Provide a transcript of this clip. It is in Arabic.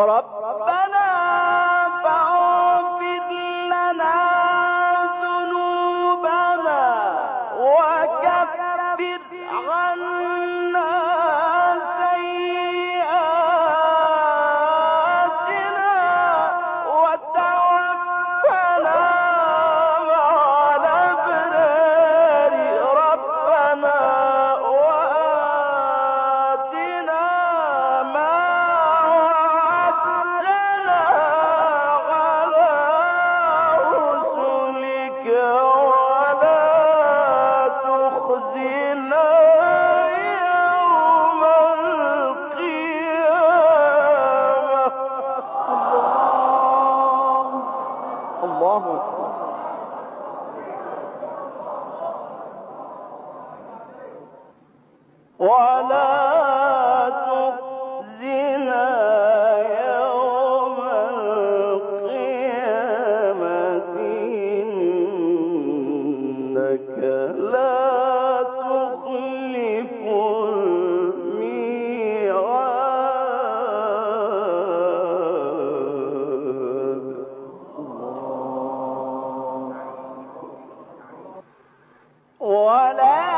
ربنا الله. ولا la